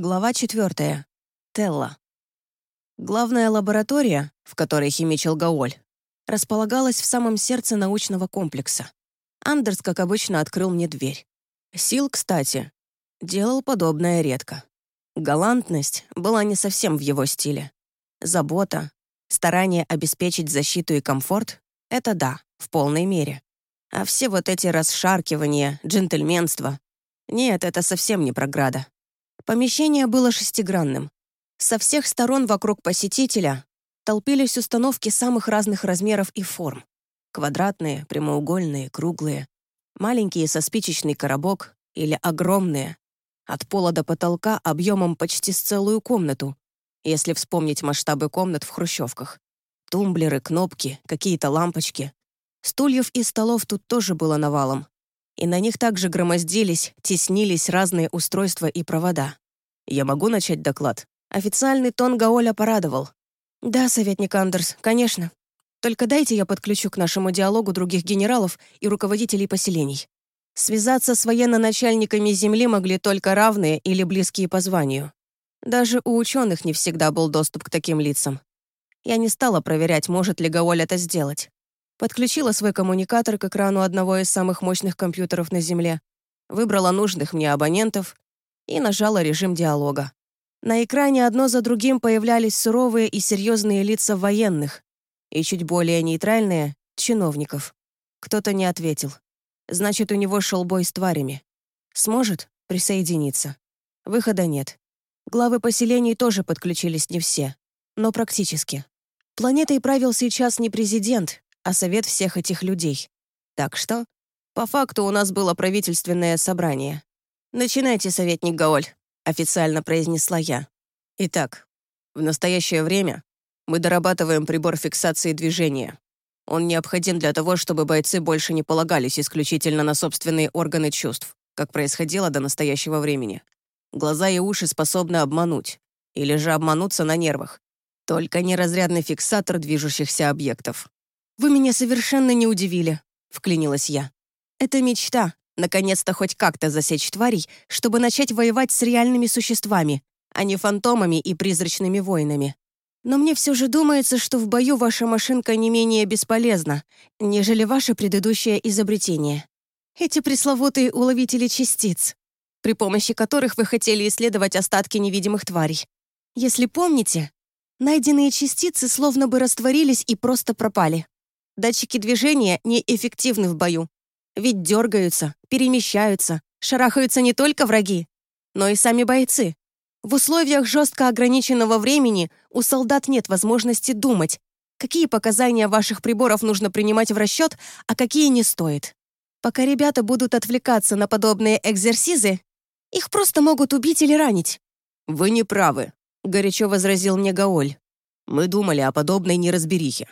Глава 4. Телла. Главная лаборатория, в которой химичил Гаоль, располагалась в самом сердце научного комплекса. Андерс, как обычно, открыл мне дверь. Сил, кстати, делал подобное редко. Галантность была не совсем в его стиле. Забота, старание обеспечить защиту и комфорт — это да, в полной мере. А все вот эти расшаркивания, джентльменство — нет, это совсем не програда. Помещение было шестигранным. Со всех сторон вокруг посетителя толпились установки самых разных размеров и форм. Квадратные, прямоугольные, круглые, маленькие со спичечный коробок или огромные, от пола до потолка объемом почти с целую комнату, если вспомнить масштабы комнат в хрущевках. Тумблеры, кнопки, какие-то лампочки. Стульев и столов тут тоже было навалом и на них также громоздились, теснились разные устройства и провода. «Я могу начать доклад?» Официальный тон Гаоля порадовал. «Да, советник Андерс, конечно. Только дайте я подключу к нашему диалогу других генералов и руководителей поселений. Связаться с военно-начальниками Земли могли только равные или близкие по званию. Даже у ученых не всегда был доступ к таким лицам. Я не стала проверять, может ли Гаоль это сделать подключила свой коммуникатор к экрану одного из самых мощных компьютеров на Земле, выбрала нужных мне абонентов и нажала режим диалога. На экране одно за другим появлялись суровые и серьезные лица военных и чуть более нейтральные — чиновников. Кто-то не ответил. Значит, у него шел бой с тварями. Сможет присоединиться. Выхода нет. Главы поселений тоже подключились не все, но практически. Планетой правил сейчас не президент, а совет всех этих людей. Так что, по факту, у нас было правительственное собрание. «Начинайте, советник Гаоль», — официально произнесла я. Итак, в настоящее время мы дорабатываем прибор фиксации движения. Он необходим для того, чтобы бойцы больше не полагались исключительно на собственные органы чувств, как происходило до настоящего времени. Глаза и уши способны обмануть, или же обмануться на нервах. Только не разрядный фиксатор движущихся объектов. «Вы меня совершенно не удивили», — вклинилась я. «Это мечта, наконец-то хоть как-то засечь тварей, чтобы начать воевать с реальными существами, а не фантомами и призрачными воинами. Но мне все же думается, что в бою ваша машинка не менее бесполезна, нежели ваше предыдущее изобретение. Эти пресловутые уловители частиц, при помощи которых вы хотели исследовать остатки невидимых тварей. Если помните, найденные частицы словно бы растворились и просто пропали. Датчики движения неэффективны в бою. Ведь дергаются, перемещаются, шарахаются не только враги, но и сами бойцы. В условиях жестко ограниченного времени у солдат нет возможности думать, какие показания ваших приборов нужно принимать в расчет, а какие не стоит. Пока ребята будут отвлекаться на подобные экзерсизы, их просто могут убить или ранить. «Вы не правы», — горячо возразил мне Гаоль. «Мы думали о подобной неразберихе.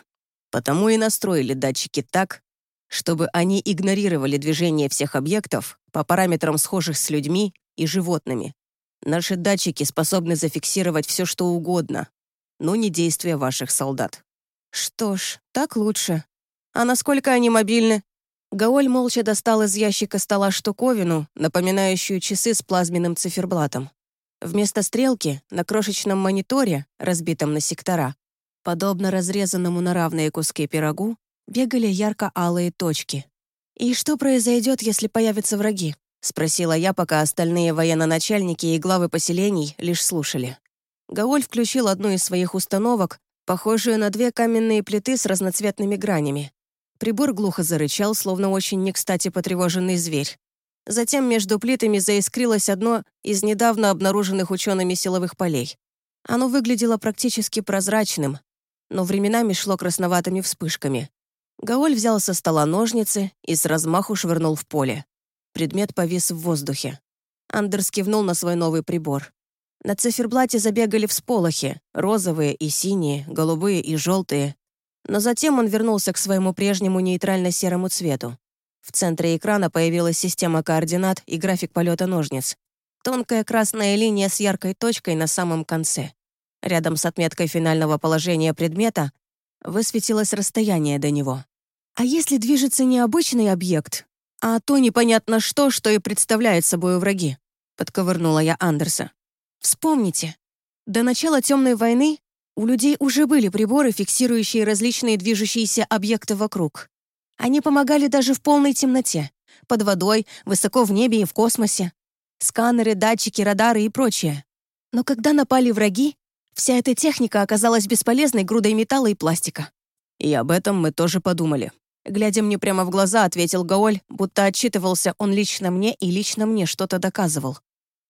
Потому и настроили датчики так, чтобы они игнорировали движение всех объектов по параметрам схожих с людьми и животными. Наши датчики способны зафиксировать все, что угодно, но не действия ваших солдат. Что ж, так лучше. А насколько они мобильны? Гаоль молча достал из ящика стола штуковину, напоминающую часы с плазменным циферблатом. Вместо стрелки на крошечном мониторе, разбитом на сектора, Подобно разрезанному на равные куски пирогу, бегали ярко-алые точки. «И что произойдет, если появятся враги?» — спросила я, пока остальные военно-начальники и главы поселений лишь слушали. Гаоль включил одну из своих установок, похожую на две каменные плиты с разноцветными гранями. Прибор глухо зарычал, словно очень не кстати потревоженный зверь. Затем между плитами заискрилось одно из недавно обнаруженных учеными силовых полей. Оно выглядело практически прозрачным, но временами шло красноватыми вспышками. Гаоль взял со стола ножницы и с размаху швырнул в поле. Предмет повис в воздухе. Андерс кивнул на свой новый прибор. На циферблате забегали всполохи, розовые и синие, голубые и желтые. Но затем он вернулся к своему прежнему нейтрально-серому цвету. В центре экрана появилась система координат и график полета ножниц. Тонкая красная линия с яркой точкой на самом конце. Рядом с отметкой финального положения предмета высветилось расстояние до него. А если движется не обычный объект, а то непонятно что, что и представляет собой враги? Подковырнула я Андерса. Вспомните, до начала Темной войны у людей уже были приборы, фиксирующие различные движущиеся объекты вокруг. Они помогали даже в полной темноте, под водой, высоко в небе и в космосе. Сканеры, датчики, радары и прочее. Но когда напали враги, вся эта техника оказалась бесполезной грудой металла и пластика. И об этом мы тоже подумали. Глядя мне прямо в глаза, ответил Гаоль, будто отчитывался он лично мне и лично мне что-то доказывал.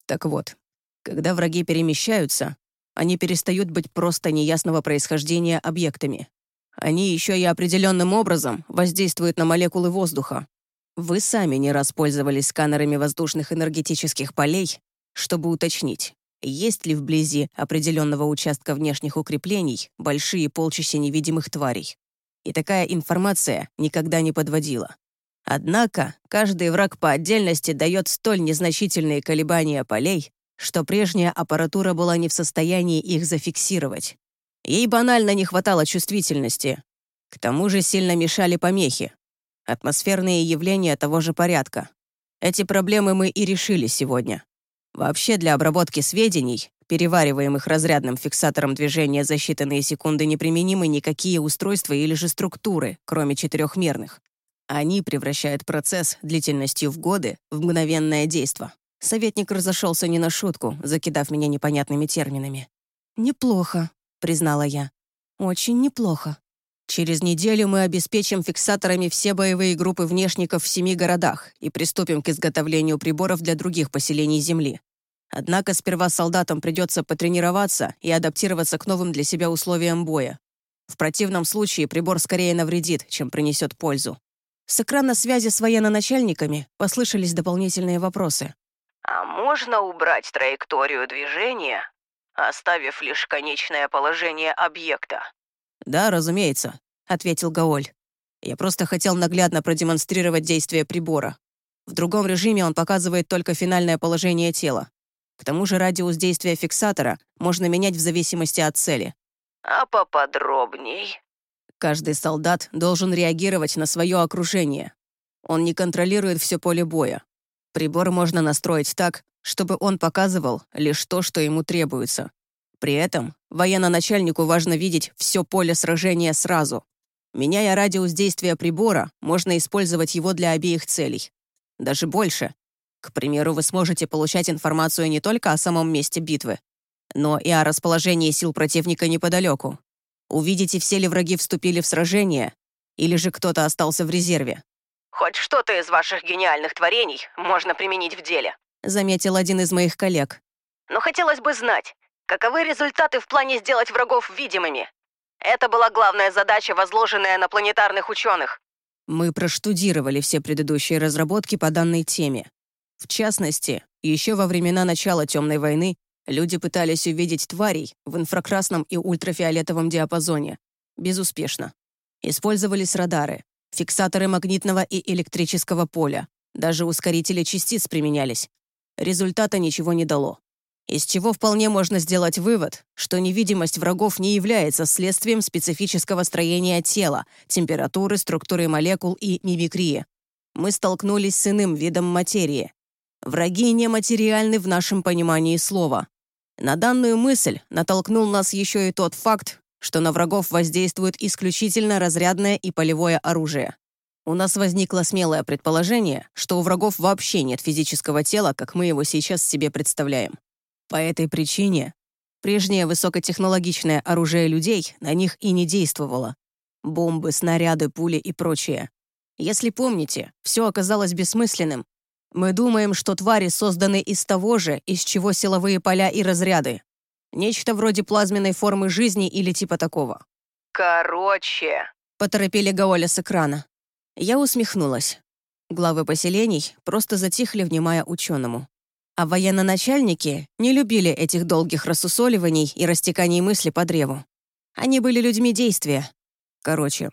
Так вот, когда враги перемещаются, они перестают быть просто неясного происхождения объектами. Они еще и определенным образом воздействуют на молекулы воздуха. Вы сами не раз пользовались сканерами воздушных энергетических полей, чтобы уточнить, есть ли вблизи определенного участка внешних укреплений большие полчища невидимых тварей и такая информация никогда не подводила. Однако каждый враг по отдельности дает столь незначительные колебания полей, что прежняя аппаратура была не в состоянии их зафиксировать. Ей банально не хватало чувствительности. К тому же сильно мешали помехи. Атмосферные явления того же порядка. Эти проблемы мы и решили сегодня. Вообще для обработки сведений перевариваемых разрядным фиксатором движения за считанные секунды, неприменимы никакие устройства или же структуры, кроме четырехмерных. Они превращают процесс длительностью в годы в мгновенное действо. Советник разошелся не на шутку, закидав меня непонятными терминами. «Неплохо», — признала я. «Очень неплохо. Через неделю мы обеспечим фиксаторами все боевые группы внешников в семи городах и приступим к изготовлению приборов для других поселений Земли. Однако сперва солдатам придется потренироваться и адаптироваться к новым для себя условиям боя. В противном случае прибор скорее навредит, чем принесет пользу. С экрана связи с военно-начальниками послышались дополнительные вопросы. «А можно убрать траекторию движения, оставив лишь конечное положение объекта?» «Да, разумеется», — ответил Гаоль. «Я просто хотел наглядно продемонстрировать действие прибора. В другом режиме он показывает только финальное положение тела. К тому же радиус действия фиксатора можно менять в зависимости от цели. А поподробней? Каждый солдат должен реагировать на свое окружение. Он не контролирует все поле боя. Прибор можно настроить так, чтобы он показывал лишь то, что ему требуется. При этом военно-начальнику важно видеть все поле сражения сразу. Меняя радиус действия прибора, можно использовать его для обеих целей. Даже больше, к примеру, вы сможете получать информацию не только о самом месте битвы, но и о расположении сил противника неподалеку. Увидите, все ли враги вступили в сражение, или же кто-то остался в резерве. «Хоть что-то из ваших гениальных творений можно применить в деле», заметил один из моих коллег. «Но хотелось бы знать, каковы результаты в плане сделать врагов видимыми? Это была главная задача, возложенная на планетарных ученых». Мы проштудировали все предыдущие разработки по данной теме в частности, еще во времена начала Темной войны люди пытались увидеть тварей в инфракрасном и ультрафиолетовом диапазоне. Безуспешно. Использовались радары, фиксаторы магнитного и электрического поля, даже ускорители частиц применялись. Результата ничего не дало. Из чего вполне можно сделать вывод, что невидимость врагов не является следствием специфического строения тела, температуры, структуры молекул и мимикрии. Мы столкнулись с иным видом материи, Враги нематериальны в нашем понимании слова. На данную мысль натолкнул нас еще и тот факт, что на врагов воздействует исключительно разрядное и полевое оружие. У нас возникло смелое предположение, что у врагов вообще нет физического тела, как мы его сейчас себе представляем. По этой причине прежнее высокотехнологичное оружие людей на них и не действовало. Бомбы, снаряды, пули и прочее. Если помните, все оказалось бессмысленным, мы думаем, что твари созданы из того же, из чего силовые поля и разряды. Нечто вроде плазменной формы жизни или типа такого. «Короче», — поторопили Гаоля с экрана. Я усмехнулась. Главы поселений просто затихли, внимая ученому. А военно-начальники не любили этих долгих рассусоливаний и растеканий мысли по древу. Они были людьми действия. Короче,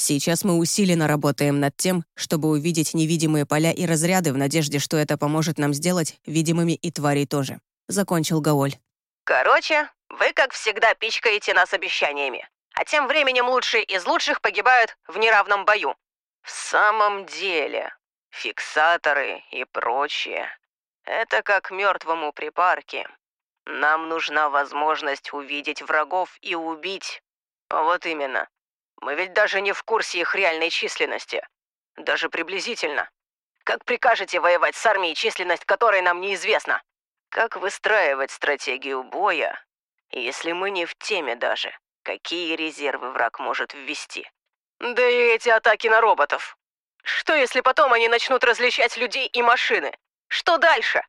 Сейчас мы усиленно работаем над тем, чтобы увидеть невидимые поля и разряды в надежде, что это поможет нам сделать видимыми и тварей тоже. Закончил Гаоль. Короче, вы, как всегда, пичкаете нас обещаниями. А тем временем лучшие из лучших погибают в неравном бою. В самом деле, фиксаторы и прочее. Это как мертвому припарки. Нам нужна возможность увидеть врагов и убить. Вот именно. Мы ведь даже не в курсе их реальной численности. Даже приблизительно. Как прикажете воевать с армией, численность которой нам неизвестна? Как выстраивать стратегию боя, если мы не в теме даже, какие резервы враг может ввести? Да и эти атаки на роботов. Что если потом они начнут различать людей и машины? Что дальше?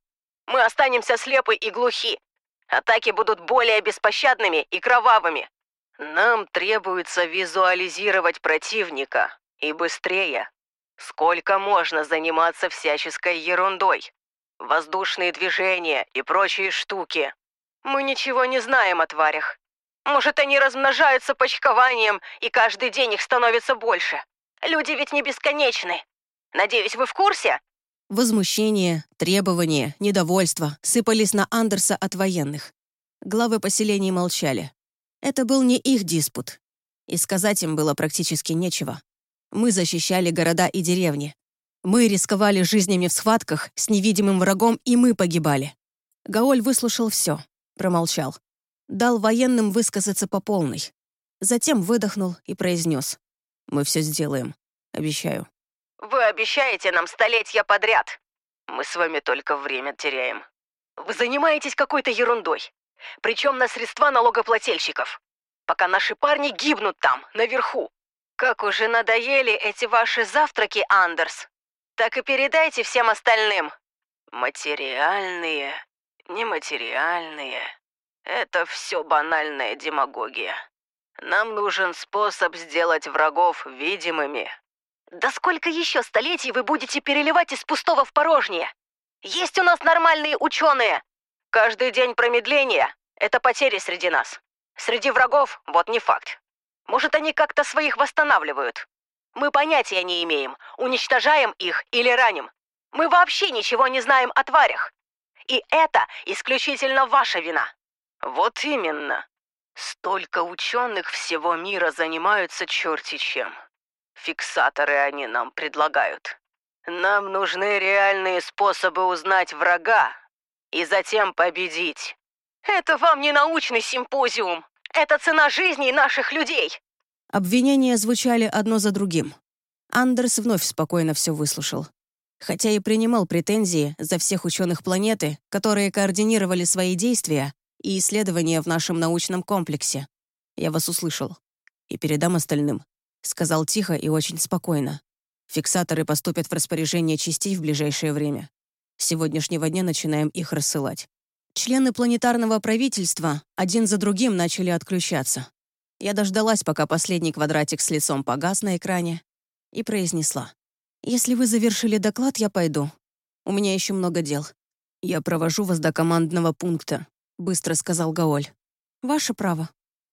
Мы останемся слепы и глухи. Атаки будут более беспощадными и кровавыми. Нам требуется визуализировать противника. И быстрее. Сколько можно заниматься всяческой ерундой? Воздушные движения и прочие штуки. Мы ничего не знаем о тварях. Может, они размножаются почкованием, и каждый день их становится больше. Люди ведь не бесконечны. Надеюсь, вы в курсе? Возмущение, требования, недовольство сыпались на Андерса от военных. Главы поселений молчали. Это был не их диспут. И сказать им было практически нечего. Мы защищали города и деревни. Мы рисковали жизнями в схватках с невидимым врагом, и мы погибали. Гаоль выслушал все, промолчал. Дал военным высказаться по полной. Затем выдохнул и произнес. «Мы все сделаем. Обещаю». Вы обещаете нам столетия подряд. Мы с вами только время теряем. Вы занимаетесь какой-то ерундой. Причем на средства налогоплательщиков. Пока наши парни гибнут там, наверху. Как уже надоели эти ваши завтраки, Андерс. Так и передайте всем остальным. Материальные, нематериальные. Это все банальная демагогия. Нам нужен способ сделать врагов видимыми, да сколько еще столетий вы будете переливать из пустого в порожнее? Есть у нас нормальные ученые. Каждый день промедления — это потери среди нас. Среди врагов — вот не факт. Может, они как-то своих восстанавливают. Мы понятия не имеем, уничтожаем их или раним. Мы вообще ничего не знаем о тварях. И это исключительно ваша вина. Вот именно. Столько ученых всего мира занимаются черти чем. Фиксаторы они нам предлагают. Нам нужны реальные способы узнать врага и затем победить. Это вам не научный симпозиум. Это цена жизни наших людей. Обвинения звучали одно за другим. Андерс вновь спокойно все выслушал. Хотя и принимал претензии за всех ученых планеты, которые координировали свои действия и исследования в нашем научном комплексе. Я вас услышал. И передам остальным. Сказал тихо и очень спокойно. Фиксаторы поступят в распоряжение частей в ближайшее время. С сегодняшнего дня начинаем их рассылать. Члены планетарного правительства один за другим начали отключаться. Я дождалась, пока последний квадратик с лицом погас на экране, и произнесла. «Если вы завершили доклад, я пойду. У меня еще много дел. Я провожу вас до командного пункта», — быстро сказал Гаоль. «Ваше право.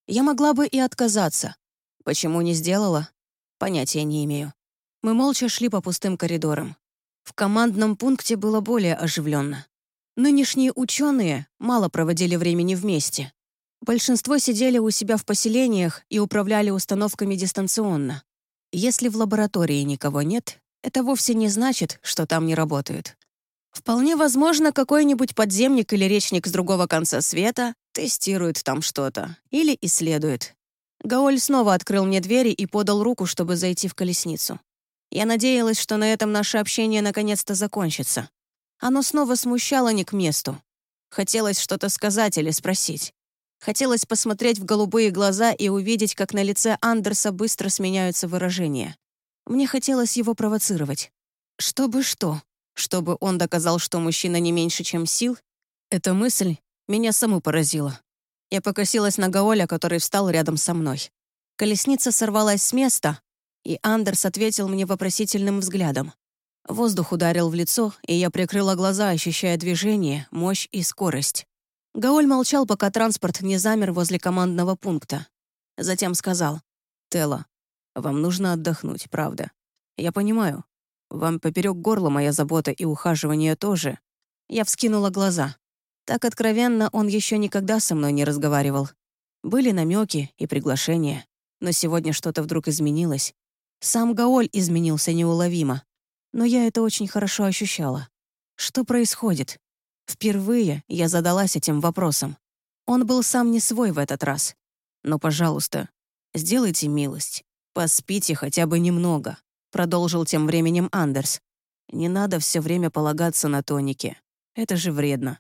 Я могла бы и отказаться, Почему не сделала? Понятия не имею. Мы молча шли по пустым коридорам. В командном пункте было более оживленно. Нынешние ученые мало проводили времени вместе. Большинство сидели у себя в поселениях и управляли установками дистанционно. Если в лаборатории никого нет, это вовсе не значит, что там не работают. Вполне возможно, какой-нибудь подземник или речник с другого конца света тестирует там что-то или исследует, Гаоль снова открыл мне двери и подал руку, чтобы зайти в колесницу. Я надеялась, что на этом наше общение наконец-то закончится. Оно снова смущало не к месту. Хотелось что-то сказать или спросить. Хотелось посмотреть в голубые глаза и увидеть, как на лице Андерса быстро сменяются выражения. Мне хотелось его провоцировать. Чтобы что? Чтобы он доказал, что мужчина не меньше, чем сил? Эта мысль меня саму поразила. Я покосилась на Гаоля, который встал рядом со мной. Колесница сорвалась с места, и Андерс ответил мне вопросительным взглядом. Воздух ударил в лицо, и я прикрыла глаза, ощущая движение, мощь и скорость. Гаоль молчал, пока транспорт не замер возле командного пункта. Затем сказал, «Телла, вам нужно отдохнуть, правда. Я понимаю. Вам поперек горла моя забота и ухаживание тоже». Я вскинула глаза. Так откровенно он еще никогда со мной не разговаривал. Были намеки и приглашения, но сегодня что-то вдруг изменилось. Сам Гаоль изменился неуловимо, но я это очень хорошо ощущала. Что происходит? Впервые я задалась этим вопросом. Он был сам не свой в этот раз. Но, пожалуйста, сделайте милость. Поспите хотя бы немного, продолжил тем временем Андерс. Не надо все время полагаться на тоники. Это же вредно.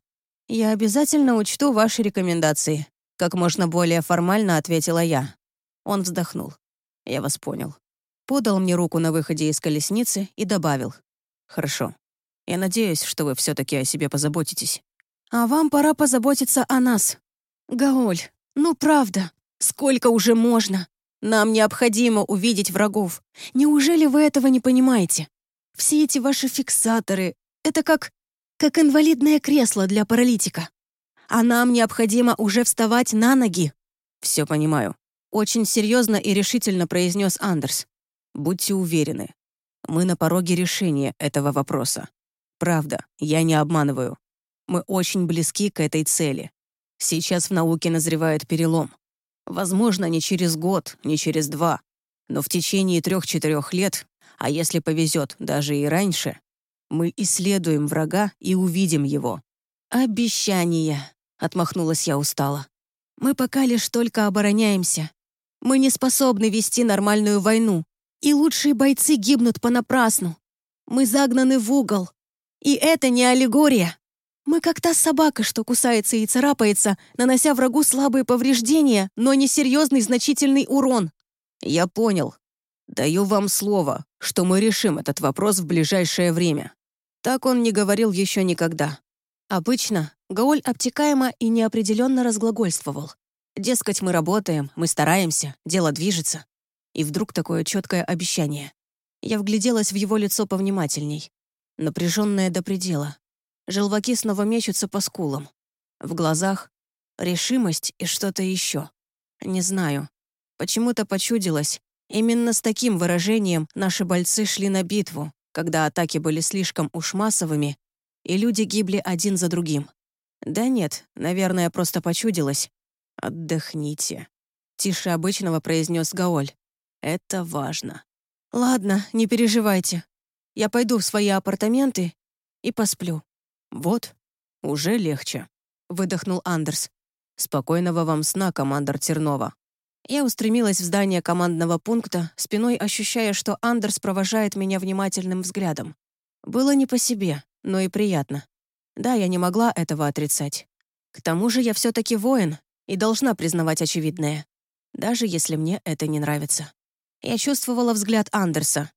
Я обязательно учту ваши рекомендации, как можно более формально ответила я. Он вздохнул. Я вас понял. Подал мне руку на выходе из колесницы и добавил. Хорошо. Я надеюсь, что вы все таки о себе позаботитесь. А вам пора позаботиться о нас. Гаоль, ну правда, сколько уже можно? Нам необходимо увидеть врагов. Неужели вы этого не понимаете? Все эти ваши фиксаторы — это как... как инвалидное кресло для паралитика. А нам необходимо уже вставать на ноги. Все понимаю. Очень серьезно и решительно произнес Андерс. Будьте уверены, мы на пороге решения этого вопроса. Правда, я не обманываю. Мы очень близки к этой цели. Сейчас в науке назревает перелом. Возможно, не через год, не через два, но в течение трех-четырех лет, а если повезет, даже и раньше, мы исследуем врага и увидим его. «Обещание», — отмахнулась я устало. «Мы пока лишь только обороняемся. Мы не способны вести нормальную войну, и лучшие бойцы гибнут понапрасну. Мы загнаны в угол. И это не аллегория. Мы как та собака, что кусается и царапается, нанося врагу слабые повреждения, но не серьезный значительный урон. Я понял. Даю вам слово, что мы решим этот вопрос в ближайшее время. Так он не говорил еще никогда. Обычно Гаоль обтекаемо и неопределенно разглагольствовал. Дескать, мы работаем, мы стараемся, дело движется. И вдруг такое четкое обещание. Я вгляделась в его лицо повнимательней. Напряженное до предела. Желваки снова мечутся по скулам. В глазах решимость и что-то еще. Не знаю. Почему-то почудилось. Именно с таким выражением наши бойцы шли на битву, когда атаки были слишком уж массовыми, и люди гибли один за другим. Да нет, наверное, просто почудилось. «Отдохните», — тише обычного произнес Гаоль. «Это важно». «Ладно, не переживайте. Я пойду в свои апартаменты и посплю». «Вот, уже легче», — выдохнул Андерс. «Спокойного вам сна, командор Тернова». Я устремилась в здание командного пункта, спиной ощущая, что Андерс провожает меня внимательным взглядом. Было не по себе, но и приятно. Да, я не могла этого отрицать. К тому же я все таки воин и должна признавать очевидное, даже если мне это не нравится. Я чувствовала взгляд Андерса,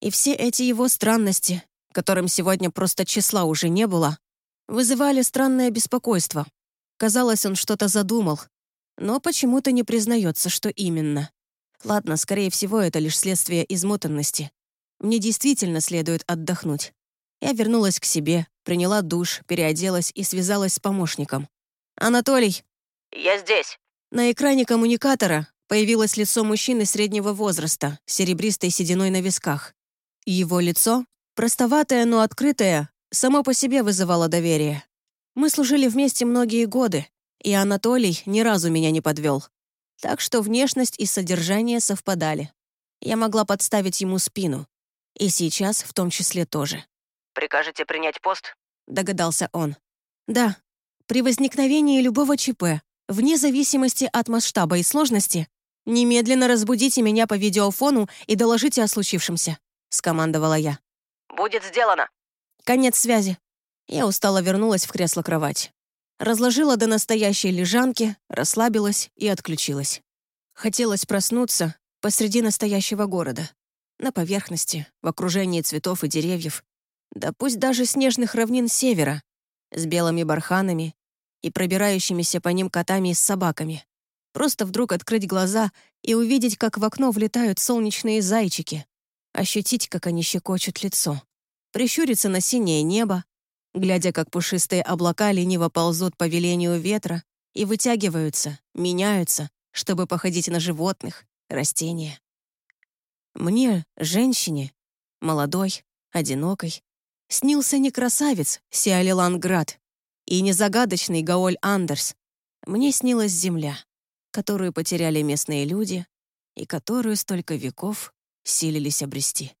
и все эти его странности, которым сегодня просто числа уже не было, вызывали странное беспокойство. Казалось, он что-то задумал, но почему-то не признается, что именно. Ладно, скорее всего, это лишь следствие измотанности. Мне действительно следует отдохнуть. Я вернулась к себе, приняла душ, переоделась и связалась с помощником. «Анатолий!» «Я здесь!» На экране коммуникатора появилось лицо мужчины среднего возраста, серебристой сединой на висках. Его лицо Простоватое, но открытое, само по себе вызывало доверие. Мы служили вместе многие годы, и Анатолий ни разу меня не подвел. Так что внешность и содержание совпадали. Я могла подставить ему спину. И сейчас в том числе тоже. «Прикажете принять пост?» — догадался он. «Да. При возникновении любого ЧП, вне зависимости от масштаба и сложности, немедленно разбудите меня по видеофону и доложите о случившемся», — скомандовала я. «Будет сделано». Конец связи. Я устало вернулась в кресло-кровать. Разложила до настоящей лежанки, расслабилась и отключилась. Хотелось проснуться посреди настоящего города. На поверхности, в окружении цветов и деревьев. Да пусть даже снежных равнин севера, с белыми барханами и пробирающимися по ним котами и с собаками. Просто вдруг открыть глаза и увидеть, как в окно влетают солнечные зайчики, ощутить, как они щекочут лицо, прищуриться на синее небо, глядя, как пушистые облака лениво ползут по велению ветра и вытягиваются, меняются, чтобы походить на животных, растения. Мне, женщине, молодой, одинокой, снился не красавец Сиалиланград и не загадочный Гаоль Андерс. Мне снилась земля, которую потеряли местные люди и которую столько веков силились обрести.